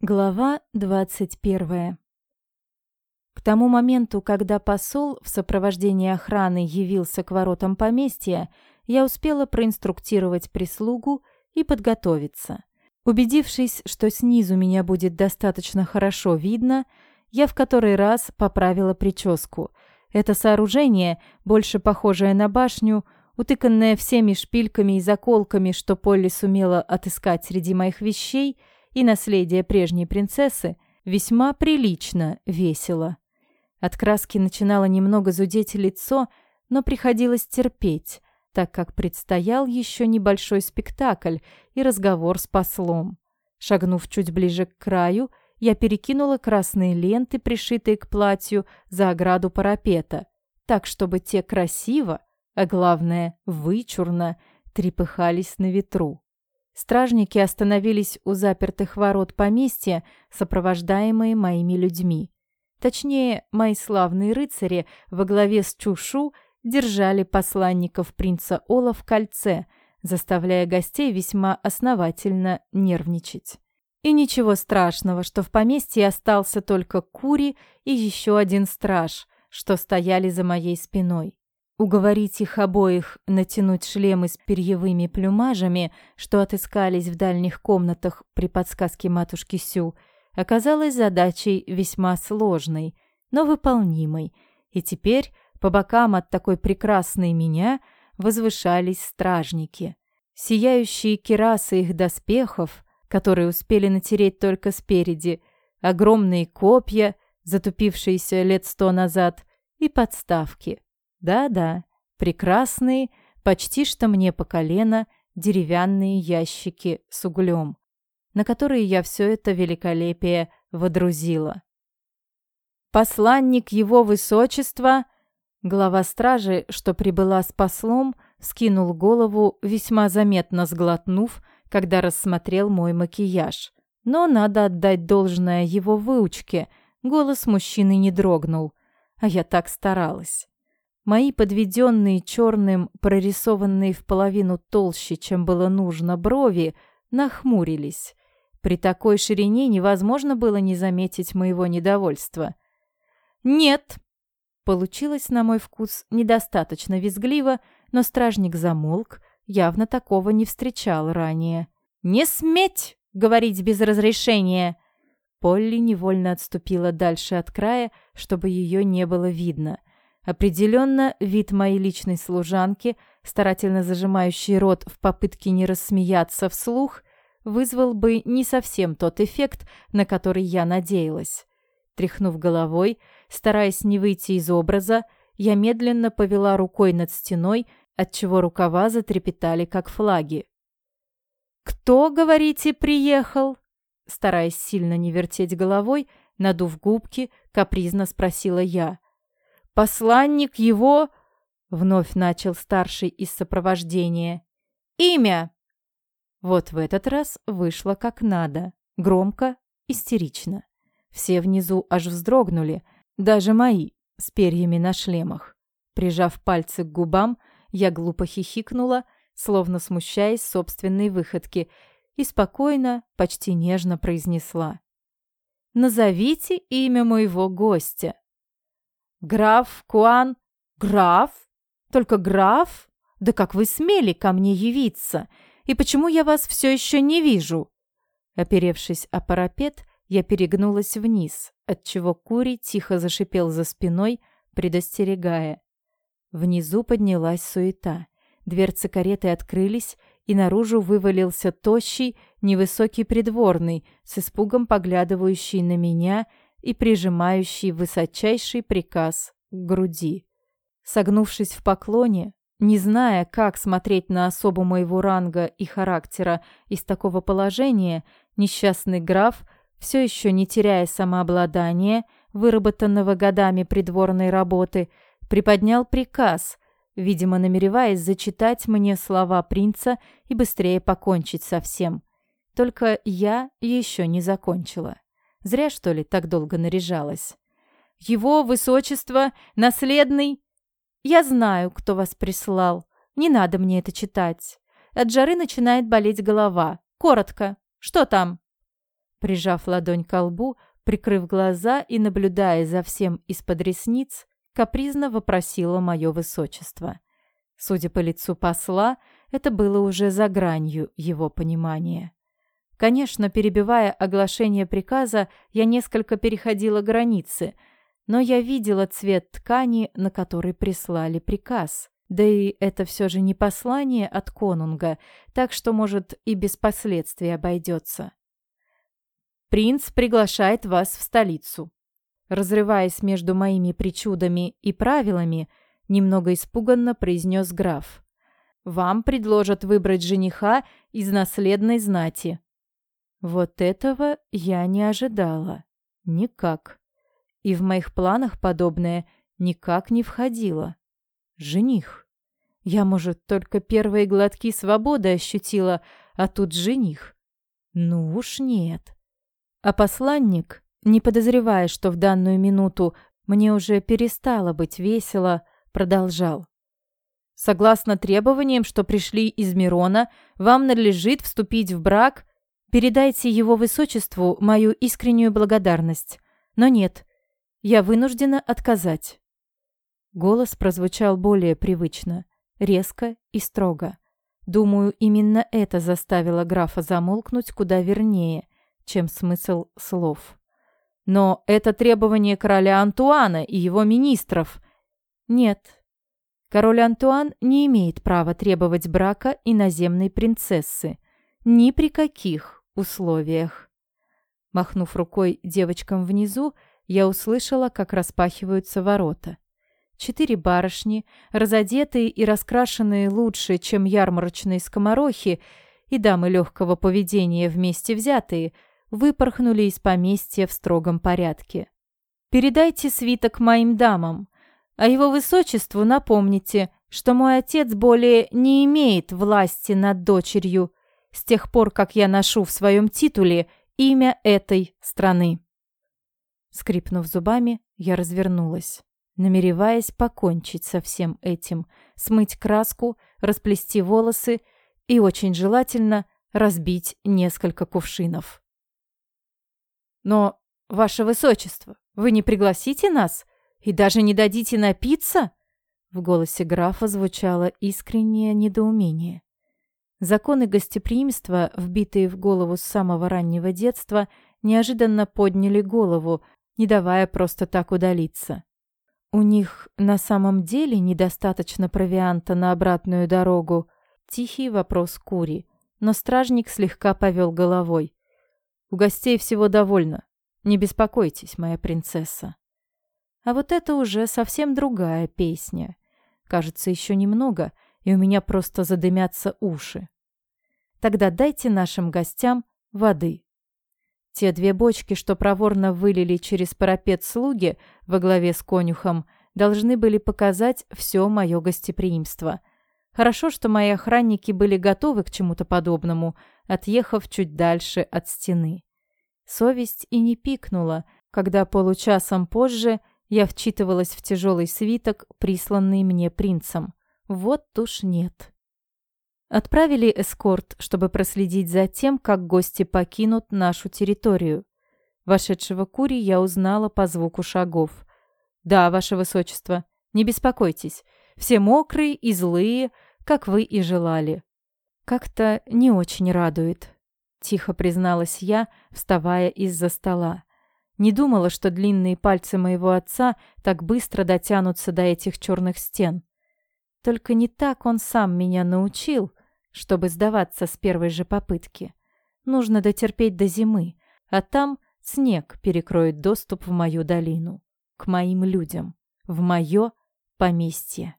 Глава 21. К тому моменту, когда посол в сопровождении охраны явился к воротам поместья, я успела проинструктировать прислугу и подготовиться. Убедившись, что снизу меня будет достаточно хорошо видно, я в который раз поправила прическу. Это сооружение, больше похожее на башню, утыканное всеми шпильками и заколками, что Полли сумела отыскать среди моих вещей – и наследие прежней принцессы весьма прилично весело. От краски начинало немного зудеть лицо, но приходилось терпеть, так как предстоял еще небольшой спектакль и разговор с послом. Шагнув чуть ближе к краю, я перекинула красные ленты, пришитые к платью, за ограду парапета, так, чтобы те красиво, а главное, вычурно, трепыхались на ветру. Стражники остановились у запертых ворот поместья, сопровождаемые моими людьми. Точнее, мои славные рыцари во главе с Чушу держали посланников принца Ола в кольце, заставляя гостей весьма основательно нервничать. И ничего страшного, что в поместье остался только Кури и еще один страж, что стояли за моей спиной. Уговорить их обоих натянуть шлемы с перьевыми плюмажами, что отыскались в дальних комнатах при подсказке матушки Сю, оказалось задачей весьма сложной, но выполнимой, и теперь по бокам от такой прекрасной меня возвышались стражники. Сияющие керасы их доспехов, которые успели натереть только спереди, огромные копья, затупившиеся лет сто назад, и подставки — да-да, прекрасные, почти что мне по колено, деревянные ящики с углем, на которые я все это великолепие водрузила. Посланник его высочества, глава стражи, что прибыла с послом, скинул голову, весьма заметно сглотнув, когда рассмотрел мой макияж. Но надо отдать должное его выучке, голос мужчины не дрогнул, а я так старалась. Мои подведенные черным, прорисованные в половину толще, чем было нужно, брови нахмурились. При такой ширине невозможно было не заметить моего недовольства. «Нет!» Получилось, на мой вкус, недостаточно визгливо, но стражник замолк, явно такого не встречал ранее. «Не сметь говорить без разрешения!» Полли невольно отступила дальше от края, чтобы ее не было видно. Определенно, вид моей личной служанки, старательно зажимающей рот в попытке не рассмеяться вслух, вызвал бы не совсем тот эффект, на который я надеялась. Тряхнув головой, стараясь не выйти из образа, я медленно повела рукой над стеной, отчего рукава затрепетали, как флаги. «Кто, говорите, приехал?» Стараясь сильно не вертеть головой, надув губки, капризно спросила я. Посланник его...» Вновь начал старший из сопровождения. «Имя!» Вот в этот раз вышло как надо. Громко, истерично. Все внизу аж вздрогнули, даже мои, с перьями на шлемах. Прижав пальцы к губам, я глупо хихикнула, словно смущаясь собственной выходки, и спокойно, почти нежно произнесла. «Назовите имя моего гостя». «Граф Куан? Граф? Только граф? Да как вы смели ко мне явиться? И почему я вас все еще не вижу?» Оперевшись о парапет, я перегнулась вниз, отчего Кури тихо зашипел за спиной, предостерегая. Внизу поднялась суета. Дверцы кареты открылись, и наружу вывалился тощий, невысокий придворный, с испугом поглядывающий на меня и прижимающий высочайший приказ к груди. Согнувшись в поклоне, не зная, как смотреть на особу моего ранга и характера из такого положения, несчастный граф, все еще не теряя самообладания, выработанного годами придворной работы, приподнял приказ, видимо, намереваясь зачитать мне слова принца и быстрее покончить со всем. Только я еще не закончила. Зря, что ли, так долго наряжалась. Его высочество, наследный... Я знаю, кто вас прислал. Не надо мне это читать. От жары начинает болеть голова. Коротко. Что там? прижав ладонь к лбу, прикрыв глаза и наблюдая за всем из-под ресниц, капризно вопросила мое высочество. Судя по лицу посла, это было уже за гранью его понимания. Конечно, перебивая оглашение приказа, я несколько переходила границы, но я видела цвет ткани, на который прислали приказ. Да и это все же не послание от конунга, так что, может, и без последствий обойдется. «Принц приглашает вас в столицу». Разрываясь между моими причудами и правилами, немного испуганно произнес граф. «Вам предложат выбрать жениха из наследной знати». Вот этого я не ожидала. Никак. И в моих планах подобное никак не входило. Жених. Я, может, только первые глотки свободы ощутила, а тут жених. Ну уж нет. А посланник, не подозревая, что в данную минуту мне уже перестало быть весело, продолжал. Согласно требованиям, что пришли из Мирона, вам надлежит вступить в брак Передайте его высочеству мою искреннюю благодарность. Но нет, я вынуждена отказать». Голос прозвучал более привычно, резко и строго. Думаю, именно это заставило графа замолкнуть куда вернее, чем смысл слов. Но это требование короля Антуана и его министров. Нет. Король Антуан не имеет права требовать брака иноземной принцессы. Ни при каких условиях. Махнув рукой девочкам внизу, я услышала, как распахиваются ворота. Четыре барышни, разодетые и раскрашенные лучше, чем ярмарочные скоморохи, и дамы легкого поведения вместе взятые, выпорхнули из поместья в строгом порядке. «Передайте свиток моим дамам, а его высочеству напомните, что мой отец более не имеет власти над дочерью, с тех пор, как я ношу в своем титуле имя этой страны. Скрипнув зубами, я развернулась, намереваясь покончить со всем этим, смыть краску, расплести волосы и, очень желательно, разбить несколько кувшинов. «Но, ваше высочество, вы не пригласите нас и даже не дадите напиться?» В голосе графа звучало искреннее недоумение. Законы гостеприимства, вбитые в голову с самого раннего детства, неожиданно подняли голову, не давая просто так удалиться. У них на самом деле недостаточно провианта на обратную дорогу. Тихий вопрос Кури, но стражник слегка повел головой. У гостей всего довольно. Не беспокойтесь, моя принцесса. А вот это уже совсем другая песня. Кажется, еще немного — и у меня просто задымятся уши. Тогда дайте нашим гостям воды. Те две бочки, что проворно вылили через парапет слуги во главе с конюхом, должны были показать все мое гостеприимство. Хорошо, что мои охранники были готовы к чему-то подобному, отъехав чуть дальше от стены. Совесть и не пикнула, когда получасом позже я вчитывалась в тяжелый свиток, присланный мне принцем. Вот уж нет. Отправили эскорт, чтобы проследить за тем, как гости покинут нашу территорию. Вошедшего Кури я узнала по звуку шагов. «Да, ваше высочество, не беспокойтесь. Все мокрые и злые, как вы и желали». «Как-то не очень радует», — тихо призналась я, вставая из-за стола. Не думала, что длинные пальцы моего отца так быстро дотянутся до этих черных стен. Только не так он сам меня научил, чтобы сдаваться с первой же попытки. Нужно дотерпеть до зимы, а там снег перекроет доступ в мою долину, к моим людям, в мое поместье.